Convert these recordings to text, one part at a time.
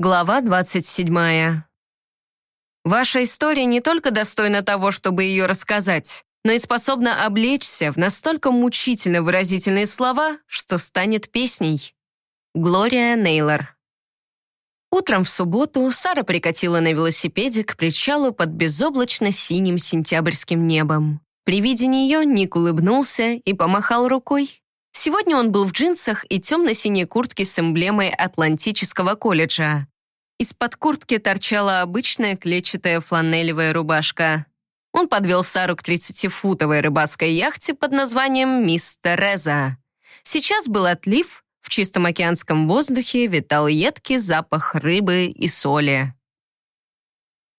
Глава 27. Ваша история не только достойна того, чтобы ее рассказать, но и способна облечься в настолько мучительно выразительные слова, что станет песней. Глория Нейлор. Утром в субботу Сара прикатила на велосипеде к причалу под безоблачно-синим сентябрьским небом. При виде нее Ник улыбнулся и помахал рукой. Сегодня он был в джинсах и темно-синей куртке с эмблемой Атлантического колледжа. Из-под куртки торчала обычная клетчатая фланелевая рубашка. Он подвел Сару к 30-футовой рыбацкой яхте под названием «Мисс Тереза». Сейчас был отлив, в чистом океанском воздухе витал едкий запах рыбы и соли.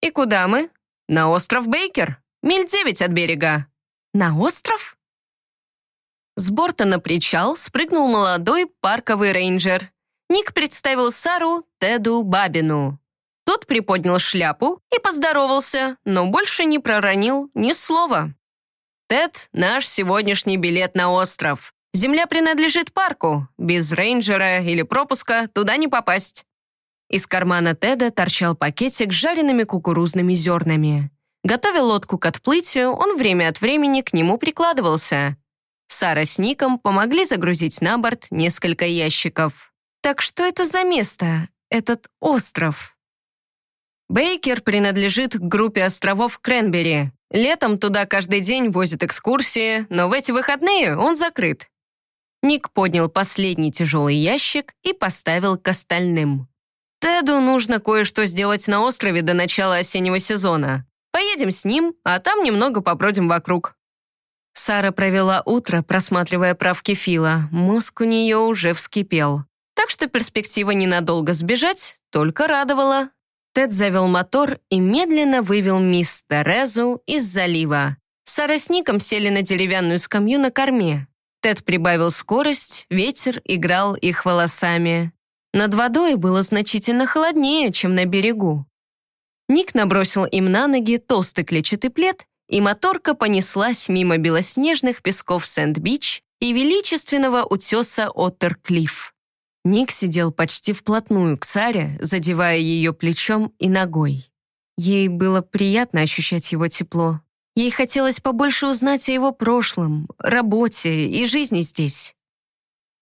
«И куда мы?» «На остров Бейкер. Миль девять от берега». «На остров?» С борта на причал спрыгнул молодой парковый рейнджер. Ник представил Сару Теду Бабину. Тот приподнял шляпу и поздоровался, но больше не проронил ни слова. «Тед — наш сегодняшний билет на остров. Земля принадлежит парку. Без рейнджера или пропуска туда не попасть». Из кармана Теда торчал пакетик с жареными кукурузными зернами. Готовя лодку к отплытию, он время от времени к нему прикладывался. Сара с Ником помогли загрузить на борт несколько ящиков. «Так что это за место, этот остров?» Бейкер принадлежит к группе островов Кренбери. Летом туда каждый день возят экскурсии, но в эти выходные он закрыт. Ник поднял последний тяжелый ящик и поставил к остальным. «Теду нужно кое-что сделать на острове до начала осеннего сезона. Поедем с ним, а там немного побродим вокруг». Сара провела утро, просматривая правки Фила. Мозг у нее уже вскипел. Так что перспектива ненадолго сбежать только радовала. Тед завел мотор и медленно вывел мисс Терезу из залива. Сара с Ником сели на деревянную скамью на корме. Тед прибавил скорость, ветер играл их волосами. Над водой было значительно холоднее, чем на берегу. Ник набросил им на ноги толстый клетчатый плед и моторка понеслась мимо белоснежных песков Сент-Бич и величественного утеса Оттерклифф. Ник сидел почти вплотную к Саре, задевая ее плечом и ногой. Ей было приятно ощущать его тепло. Ей хотелось побольше узнать о его прошлом, работе и жизни здесь.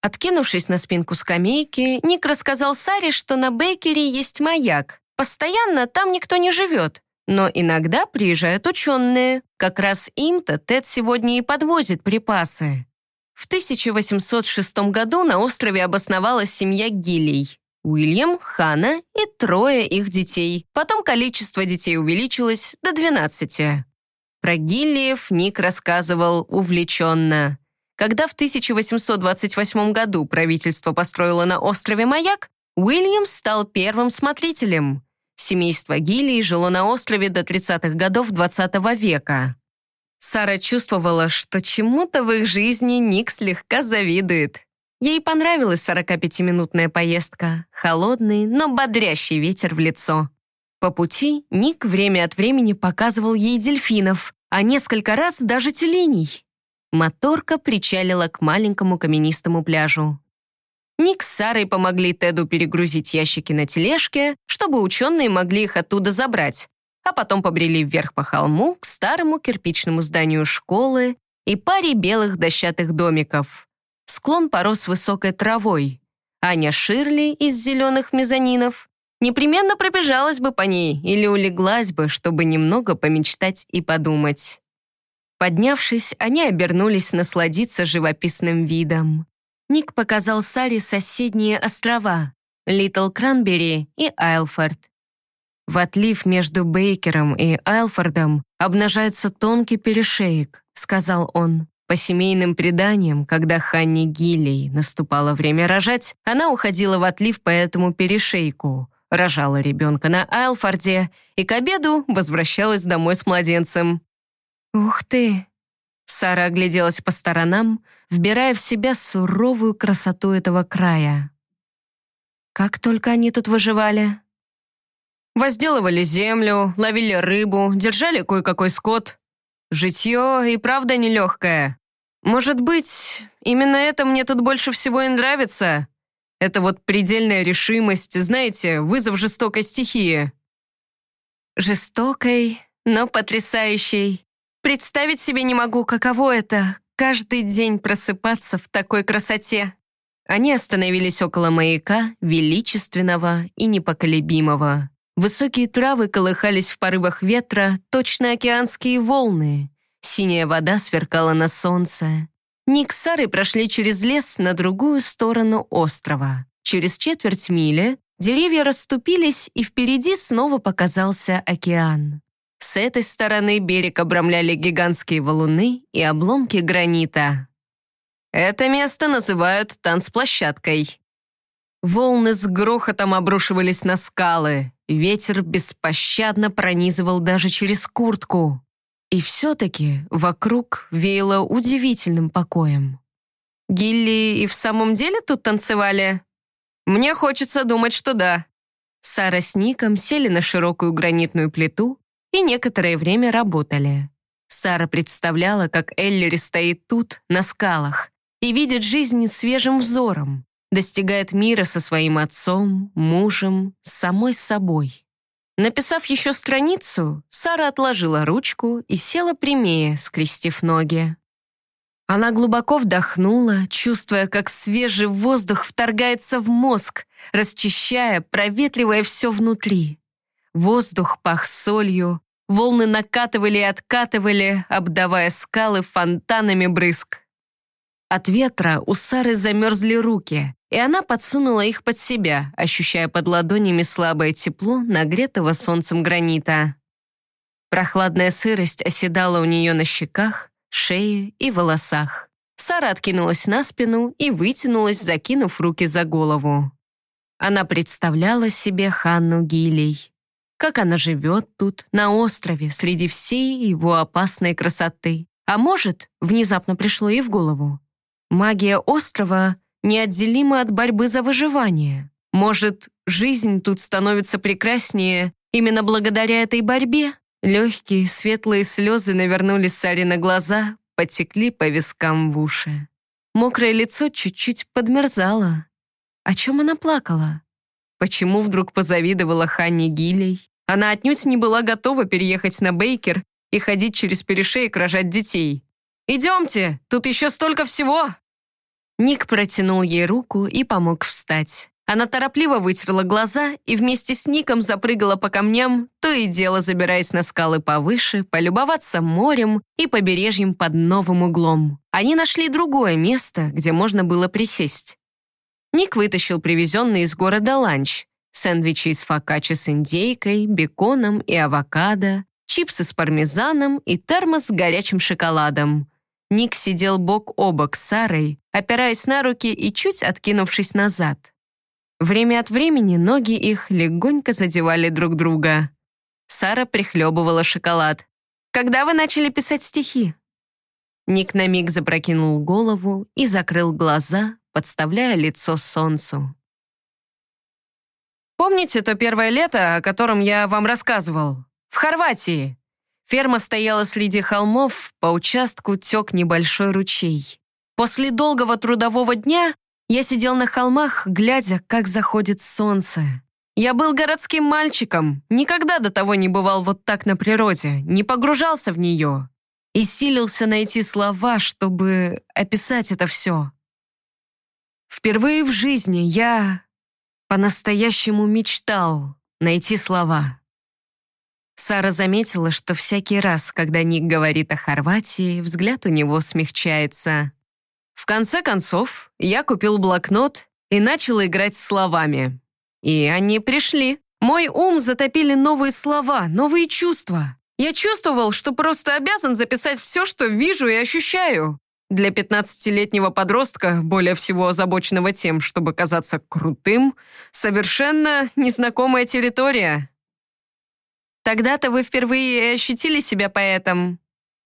Откинувшись на спинку скамейки, Ник рассказал Саре, что на Бейкере есть маяк. Постоянно там никто не живет, но иногда приезжают ученые. Как раз им-то Тед сегодня и подвозит припасы. В 1806 году на острове обосновалась семья Гиллей. Уильям, Ханна и трое их детей. Потом количество детей увеличилось до 12. Про Гиллиев Ник рассказывал увлеченно. Когда в 1828 году правительство построило на острове маяк, Уильям стал первым смотрителем. Семейство Гилли жило на острове до 30-х годов 20 -го века. Сара чувствовала, что чему-то в их жизни Ник слегка завидует. Ей понравилась 45-минутная поездка, холодный, но бодрящий ветер в лицо. По пути Ник время от времени показывал ей дельфинов, а несколько раз даже тюленей. Моторка причалила к маленькому каменистому пляжу. Ник с Сарой помогли Теду перегрузить ящики на тележке, чтобы ученые могли их оттуда забрать, а потом побрели вверх по холму к старому кирпичному зданию школы и паре белых дощатых домиков. Склон порос высокой травой. Аня Ширли из зеленых мезонинов непременно пробежалась бы по ней или улеглась бы, чтобы немного помечтать и подумать. Поднявшись, они обернулись насладиться живописным видом. Ник показал Саре соседние острова — Литл Кранбери и Айлфорд. В отлив между Бейкером и Айлфордом обнажается тонкий перешеек, сказал он. По семейным преданиям, когда Ханни Гиллей наступало время рожать, она уходила в отлив по этому перешейку, рожала ребенка на Айлфорде и к обеду возвращалась домой с младенцем. «Ух ты!» Сара огляделась по сторонам, вбирая в себя суровую красоту этого края. Как только они тут выживали. Возделывали землю, ловили рыбу, держали кое-какой скот. Житье и правда нелегкое. Может быть, именно это мне тут больше всего и нравится. Это вот предельная решимость, знаете, вызов жестокой стихии. Жестокой, но потрясающей. Представить себе не могу, каково это — каждый день просыпаться в такой красоте. Они остановились около маяка, величественного и непоколебимого. Высокие травы колыхались в порывах ветра, точно океанские волны. Синяя вода сверкала на солнце. Ник с Сарой прошли через лес на другую сторону острова. Через четверть мили деревья расступились, и впереди снова показался океан. С этой стороны берег обрамляли гигантские валуны и обломки гранита. Это место называют танцплощадкой. Волны с грохотом обрушивались на скалы. Ветер беспощадно пронизывал даже через куртку. И все-таки вокруг веяло удивительным покоем. Гилли и в самом деле тут танцевали? Мне хочется думать, что да. Сара с Ником сели на широкую гранитную плиту и некоторое время работали. Сара представляла, как Эллири стоит тут, на скалах, и видит жизнь свежим взором, достигает мира со своим отцом, мужем, самой собой. Написав еще страницу, Сара отложила ручку и села прямее, скрестив ноги. Она глубоко вдохнула, чувствуя, как свежий воздух вторгается в мозг, расчищая, проветривая все внутри. Воздух пах солью, волны накатывали и откатывали, обдавая скалы фонтанами брызг. От ветра у Сары замерзли руки, и она подсунула их под себя, ощущая под ладонями слабое тепло нагретого солнцем гранита. Прохладная сырость оседала у нее на щеках, шее и волосах. Сара откинулась на спину и вытянулась, закинув руки за голову. Она представляла себе Ханну Гилей. Как она живет тут, на острове, среди всей его опасной красоты. А может, внезапно пришло ей в голову, Магия острова неотделима от борьбы за выживание. Может, жизнь тут становится прекраснее именно благодаря этой борьбе? Легкие светлые слезы навернулись Саре на глаза, потекли по вискам в уши. Мокрое лицо чуть-чуть подмерзало. О чем она плакала? Почему вдруг позавидовала Ханне Гилей? Она отнюдь не была готова переехать на Бейкер и ходить через перешеек рожать детей. «Идемте, тут еще столько всего!» Ник протянул ей руку и помог встать. Она торопливо вытерла глаза и вместе с Ником запрыгала по камням, то и дело забираясь на скалы повыше, полюбоваться морем и побережьем под новым углом. Они нашли другое место, где можно было присесть. Ник вытащил привезенный из города ланч, сэндвичи из фокаччи с индейкой, беконом и авокадо, чипсы с пармезаном и термос с горячим шоколадом. Ник сидел бок о бок с Сарой, опираясь на руки и чуть откинувшись назад. Время от времени ноги их легонько задевали друг друга. Сара прихлебывала шоколад. «Когда вы начали писать стихи?» Ник на миг запрокинул голову и закрыл глаза, подставляя лицо солнцу. «Помните то первое лето, о котором я вам рассказывал? В Хорватии?» Ферма стояла среди холмов, по участку тек небольшой ручей. После долгого трудового дня я сидел на холмах, глядя, как заходит солнце. Я был городским мальчиком, никогда до того не бывал вот так на природе, не погружался в нее. И силился найти слова, чтобы описать это все. Впервые в жизни я по-настоящему мечтал найти слова. Сара заметила, что всякий раз, когда Ник говорит о Хорватии, взгляд у него смягчается. В конце концов, я купил блокнот и начал играть словами. И они пришли. Мой ум затопили новые слова, новые чувства. Я чувствовал, что просто обязан записать все, что вижу и ощущаю. Для 15-летнего подростка, более всего озабоченного тем, чтобы казаться крутым, совершенно незнакомая территория. Тогда-то вы впервые ощутили себя поэтом?»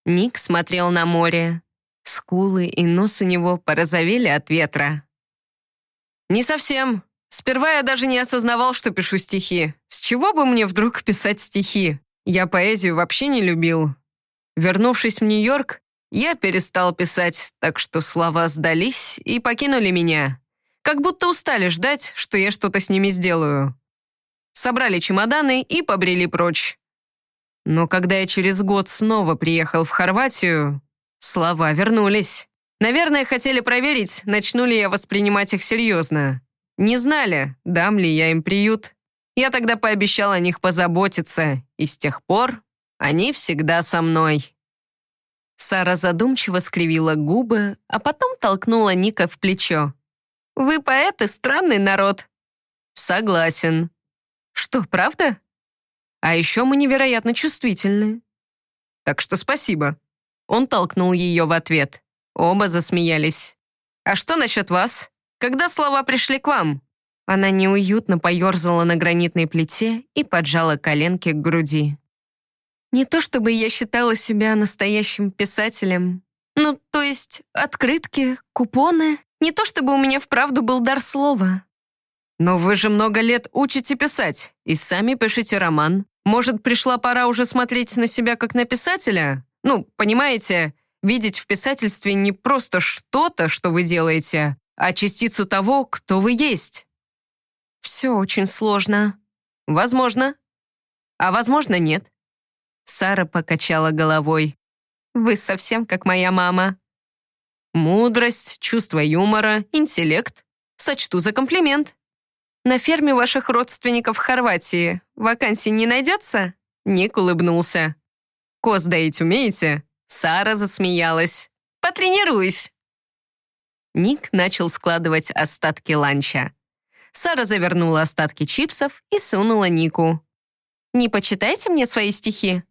Ник смотрел на море. Скулы и нос у него порозовели от ветра. «Не совсем. Сперва я даже не осознавал, что пишу стихи. С чего бы мне вдруг писать стихи? Я поэзию вообще не любил. Вернувшись в Нью-Йорк, я перестал писать, так что слова сдались и покинули меня. Как будто устали ждать, что я что-то с ними сделаю. Собрали чемоданы и побрели прочь. Но когда я через год снова приехал в Хорватию, слова вернулись. Наверное, хотели проверить, начну ли я воспринимать их серьезно. Не знали, дам ли я им приют. Я тогда пообещал о них позаботиться, и с тех пор они всегда со мной. Сара задумчиво скривила губы, а потом толкнула Ника в плечо. «Вы поэты, странный народ». «Согласен». «Что, правда?» «А еще мы невероятно чувствительны». «Так что спасибо». Он толкнул ее в ответ. Оба засмеялись. «А что насчет вас? Когда слова пришли к вам?» Она неуютно поерзала на гранитной плите и поджала коленки к груди. Не то чтобы я считала себя настоящим писателем. Ну, то есть открытки, купоны. Не то чтобы у меня вправду был дар слова. Но вы же много лет учите писать и сами пишите роман. Может, пришла пора уже смотреть на себя как на писателя? Ну, понимаете, видеть в писательстве не просто что-то, что вы делаете, а частицу того, кто вы есть. Все очень сложно. Возможно. А возможно, нет. Сара покачала головой. «Вы совсем как моя мама». «Мудрость, чувство юмора, интеллект. Сочту за комплимент». «На ферме ваших родственников в Хорватии вакансий не найдется?» Ник улыбнулся. «Коз доить умеете?» Сара засмеялась. «Потренируюсь». Ник начал складывать остатки ланча. Сара завернула остатки чипсов и сунула Нику. «Не почитайте мне свои стихи?»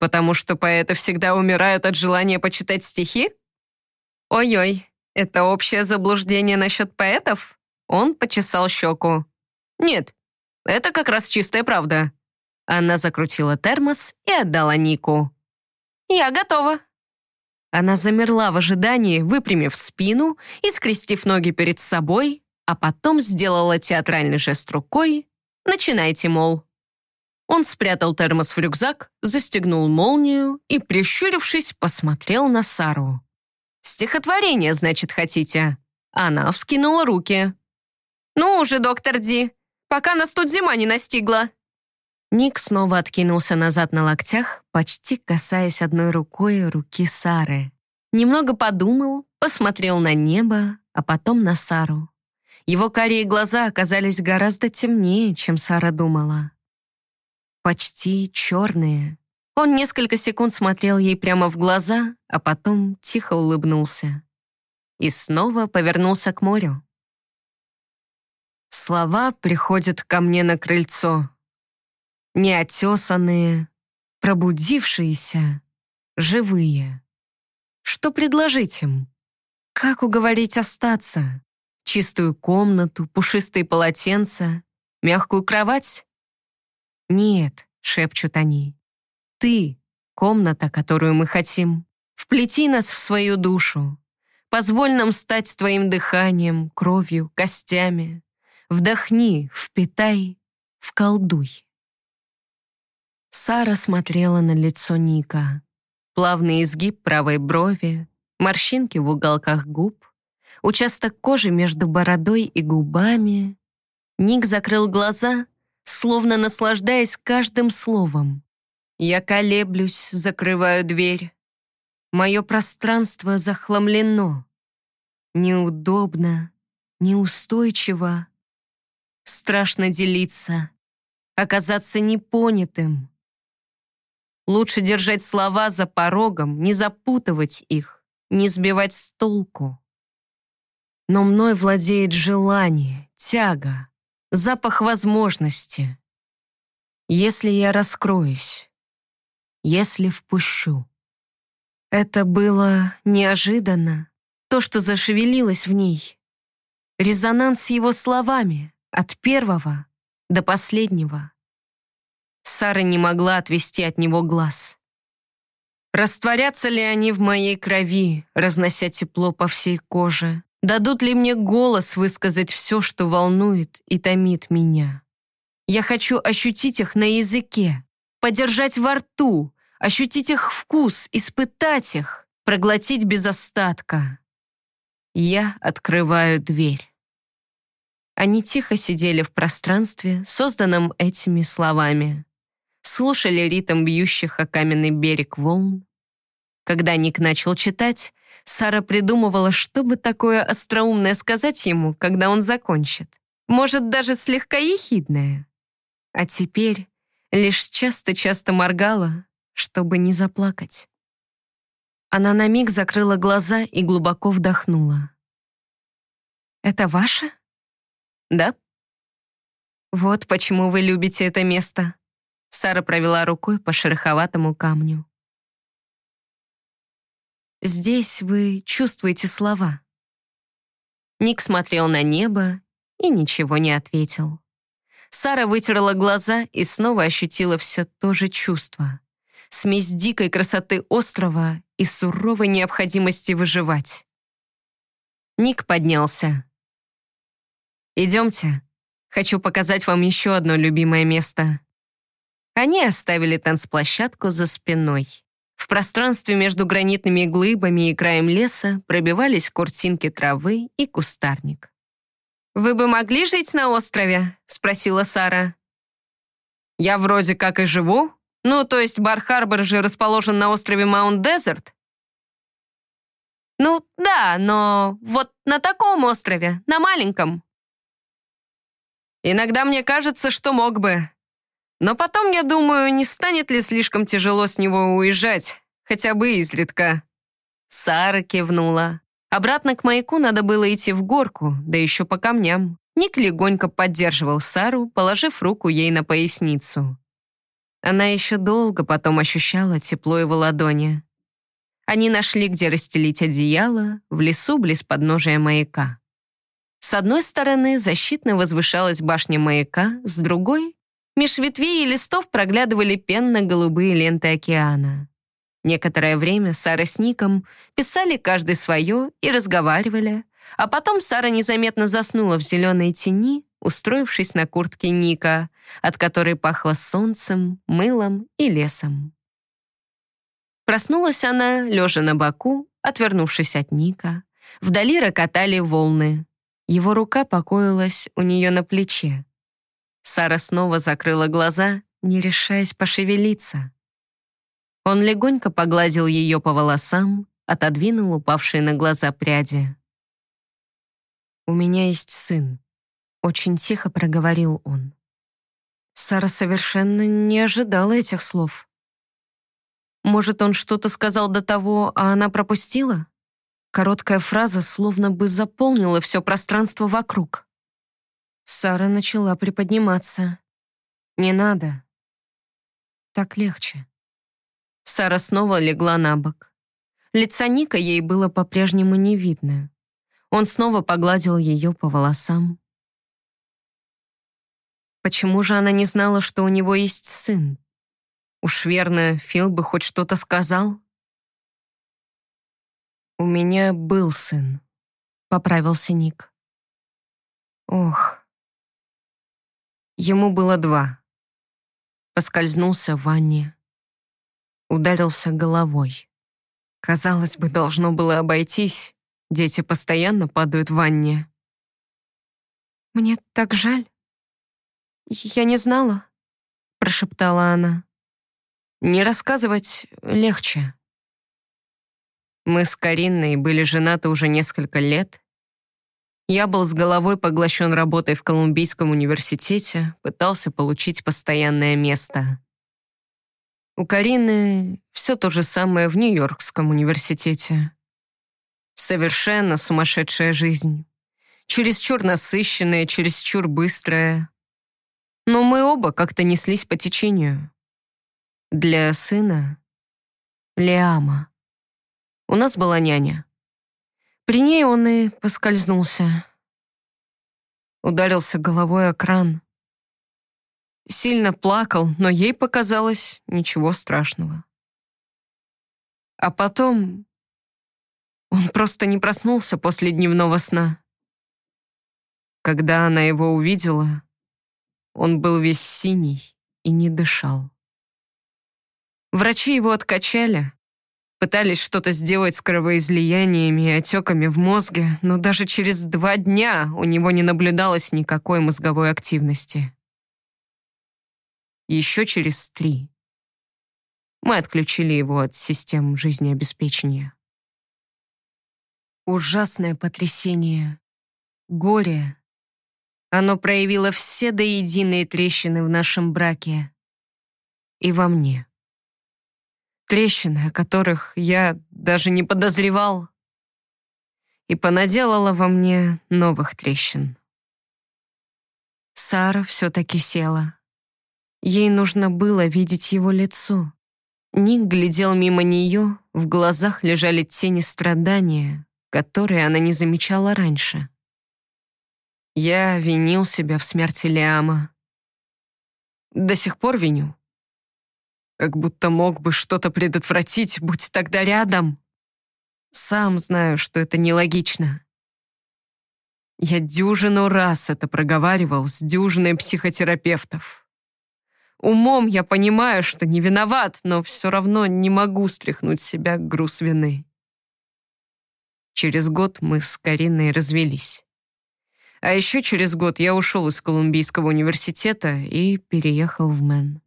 Потому что поэты всегда умирают от желания почитать стихи? Ой-ой, это общее заблуждение насчет поэтов? Он почесал щеку. Нет, это как раз чистая правда. Она закрутила термос и отдала Нику. «Я готова». Она замерла в ожидании, выпрямив спину и скрестив ноги перед собой, а потом сделала театральный жест рукой «Начинайте, мол». Он спрятал термос в рюкзак, застегнул молнию и, прищурившись, посмотрел на Сару. «Стихотворение, значит, хотите?» Она вскинула руки. «Ну уже, доктор Ди, пока нас тут зима не настигла». Ник снова откинулся назад на локтях, почти касаясь одной рукой руки Сары. Немного подумал, посмотрел на небо, а потом на Сару. Его карие глаза оказались гораздо темнее, чем Сара думала почти черные. Он несколько секунд смотрел ей прямо в глаза, а потом тихо улыбнулся. И снова повернулся к морю. Слова приходят ко мне на крыльцо. Неотесанные, пробудившиеся, живые. Что предложить им? Как уговорить остаться? Чистую комнату, пушистые полотенца, мягкую кровать? «Нет», — шепчут они, — «ты — комната, которую мы хотим. Вплети нас в свою душу. Позволь нам стать твоим дыханием, кровью, костями. Вдохни, впитай, вколдуй». Сара смотрела на лицо Ника. Плавный изгиб правой брови, морщинки в уголках губ, участок кожи между бородой и губами. Ник закрыл глаза словно наслаждаясь каждым словом. Я колеблюсь, закрываю дверь. Мое пространство захламлено. Неудобно, неустойчиво. Страшно делиться, оказаться непонятым. Лучше держать слова за порогом, не запутывать их, не сбивать с толку. Но мной владеет желание, тяга, запах возможности. Если я раскроюсь, если впущу. Это было неожиданно, то, что зашевелилось в ней. Резонанс его словами, от первого до последнего. Сара не могла отвести от него глаз. Растворятся ли они в моей крови, разнося тепло по всей коже? Дадут ли мне голос высказать все, что волнует и томит меня? Я хочу ощутить их на языке, подержать во рту, ощутить их вкус, испытать их, проглотить без остатка. Я открываю дверь. Они тихо сидели в пространстве, созданном этими словами. Слушали ритм бьющих о каменный берег волн. Когда Ник начал читать, Сара придумывала, что бы такое остроумное сказать ему, когда он закончит. Может, даже слегка ехидное. А теперь лишь часто-часто моргала, чтобы не заплакать. Она на миг закрыла глаза и глубоко вдохнула. «Это ваше?» «Да». «Вот почему вы любите это место». Сара провела рукой по шероховатому камню. «Здесь вы чувствуете слова». Ник смотрел на небо и ничего не ответил. Сара вытерла глаза и снова ощутила все то же чувство. Смесь дикой красоты острова и суровой необходимости выживать. Ник поднялся. «Идемте. Хочу показать вам еще одно любимое место». Они оставили танцплощадку за спиной. Пространстве между гранитными глыбами и краем леса пробивались куртинки травы и кустарник. «Вы бы могли жить на острове?» — спросила Сара. «Я вроде как и живу», ну, то есть Бар-Харбор же расположен на острове Маунт-Дезерт? Ну, да, но вот на таком острове, на маленьком. Иногда мне кажется, что мог бы. Но потом я думаю, не станет ли слишком тяжело с него уезжать, хотя бы изредка. Сара кивнула. Обратно к маяку надо было идти в горку, да еще по камням. Ник легонько поддерживал Сару, положив руку ей на поясницу. Она еще долго потом ощущала тепло его ладони. Они нашли, где расстелить одеяло, в лесу близ подножия маяка. С одной стороны защитно возвышалась башня маяка, с другой — меж ветвей и листов проглядывали пенно-голубые ленты океана. Некоторое время Сара с Ником писали каждый свое и разговаривали, а потом Сара незаметно заснула в зеленой тени, устроившись на куртке Ника, от которой пахло солнцем, мылом и лесом. Проснулась она, лежа на боку, отвернувшись от Ника. Вдали рокотали волны. Его рука покоилась у нее на плече. Сара снова закрыла глаза, не решаясь пошевелиться. Он легонько погладил ее по волосам, отодвинул упавшие на глаза пряди. «У меня есть сын», очень тихо проговорил он. Сара совершенно не ожидала этих слов. Может, он что-то сказал до того, а она пропустила? Короткая фраза словно бы заполнила все пространство вокруг. Сара начала приподниматься. «Не надо. Так легче». Сара снова легла на бок. Лица Ника ей было по-прежнему не видно. Он снова погладил ее по волосам. Почему же она не знала, что у него есть сын? Уж верно, Фил бы хоть что-то сказал. «У меня был сын», — поправился Ник. «Ох». Ему было два. Поскользнулся в ванне. Ударился головой. Казалось бы, должно было обойтись. Дети постоянно падают в ванне. «Мне так жаль», «Я не знала», — прошептала она. «Не рассказывать легче». Мы с Кариной были женаты уже несколько лет. Я был с головой поглощен работой в Колумбийском университете, пытался получить постоянное место. У Карины все то же самое в Нью-Йоркском университете. Совершенно сумасшедшая жизнь. Чересчур насыщенная, чересчур быстрая но мы оба как-то неслись по течению. Для сына — Лиама. У нас была няня. При ней он и поскользнулся. Ударился головой о кран. Сильно плакал, но ей показалось ничего страшного. А потом он просто не проснулся после дневного сна. Когда она его увидела, он был весь синий и не дышал. Врачи его откачали, Пытались что-то сделать с кровоизлияниями и отеками в мозге, но даже через два дня у него не наблюдалось никакой мозговой активности. Еще через три мы отключили его от систем жизнеобеспечения. Ужасное потрясение, горе. Оно проявило все до трещины в нашем браке и во мне. Трещины, о которых я даже не подозревал, и понаделала во мне новых трещин. Сара все-таки села. Ей нужно было видеть его лицо. Ник глядел мимо нее, в глазах лежали тени страдания, которые она не замечала раньше. Я винил себя в смерти Лиама. До сих пор виню. Как будто мог бы что-то предотвратить, будь тогда рядом. Сам знаю, что это нелогично. Я дюжину раз это проговаривал с дюжиной психотерапевтов. Умом я понимаю, что не виноват, но все равно не могу стряхнуть с себя груз вины. Через год мы с Кариной развелись. А еще через год я ушел из Колумбийского университета и переехал в Мэн.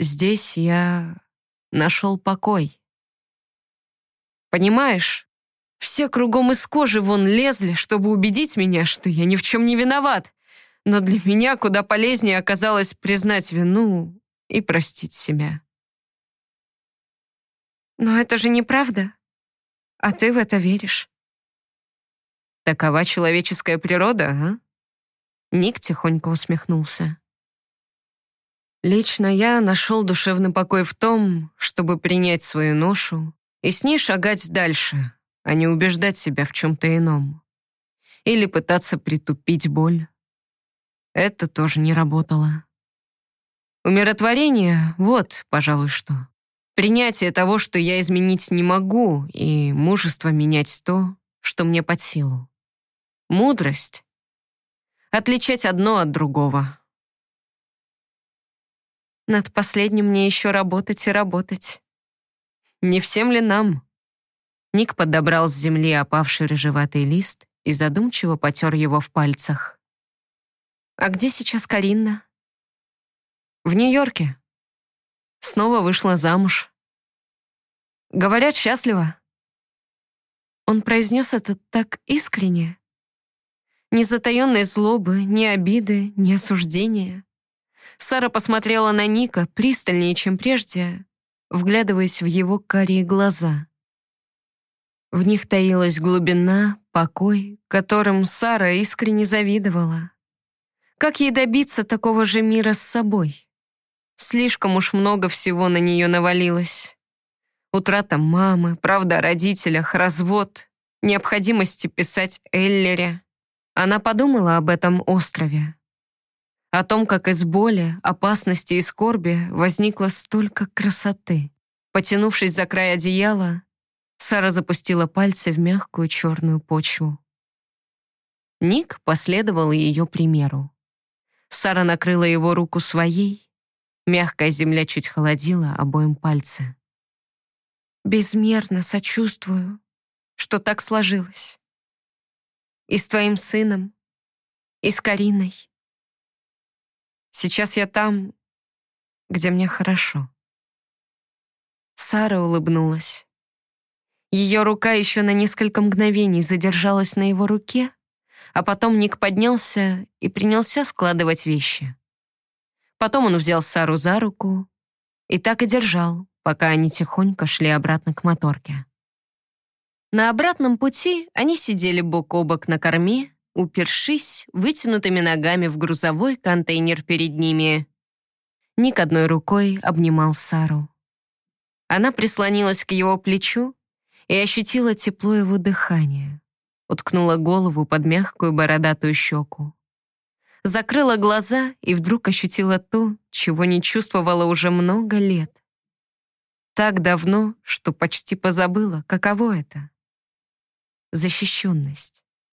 Здесь я нашел покой. Понимаешь, все кругом из кожи вон лезли, чтобы убедить меня, что я ни в чем не виноват. Но для меня куда полезнее оказалось признать вину и простить себя. Но это же неправда. А ты в это веришь? Такова человеческая природа, а? Ник тихонько усмехнулся. Лично я нашел душевный покой в том, чтобы принять свою ношу и с ней шагать дальше, а не убеждать себя в чем-то ином. Или пытаться притупить боль. Это тоже не работало. Умиротворение — вот, пожалуй, что. Принятие того, что я изменить не могу, и мужество менять то, что мне под силу. Мудрость — отличать одно от другого. Над последним мне еще работать и работать. Не всем ли нам? Ник подобрал с земли опавший рыжеватый лист и задумчиво потер его в пальцах. «А где сейчас Каринна?» «В Нью-Йорке», снова вышла замуж. Говорят, счастлива. Он произнес это так искренне. Ни затаенной злобы, ни обиды, ни осуждения. Сара посмотрела на Ника пристальнее, чем прежде, вглядываясь в его карие глаза. В них таилась глубина, покой, которым Сара искренне завидовала. Как ей добиться такого же мира с собой? Слишком уж много всего на нее навалилось. Утрата мамы, правда о родителях, развод, необходимости писать Эллере. Она подумала об этом острове. О том, как из боли, опасности и скорби возникло столько красоты. Потянувшись за край одеяла, Сара запустила пальцы в мягкую черную почву. Ник последовал ее примеру. Сара накрыла его руку своей, Мягкая земля чуть холодила обоим пальцы. «Безмерно сочувствую, что так сложилось. И с твоим сыном, и с Кариной. Сейчас я там, где мне хорошо». Сара улыбнулась. Ее рука еще на несколько мгновений задержалась на его руке, а потом Ник поднялся и принялся складывать вещи. Потом он взял Сару за руку и так и держал, пока они тихонько шли обратно к моторке. На обратном пути они сидели бок о бок на корме, упершись вытянутыми ногами в грузовой контейнер перед ними. Ник одной рукой обнимал Сару. Она прислонилась к его плечу и ощутила тепло его дыхания, уткнула голову под мягкую бородатую щеку закрыла глаза и вдруг ощутила то, чего не чувствовала уже много лет. Так давно, что почти позабыла, каково это. Защищенность.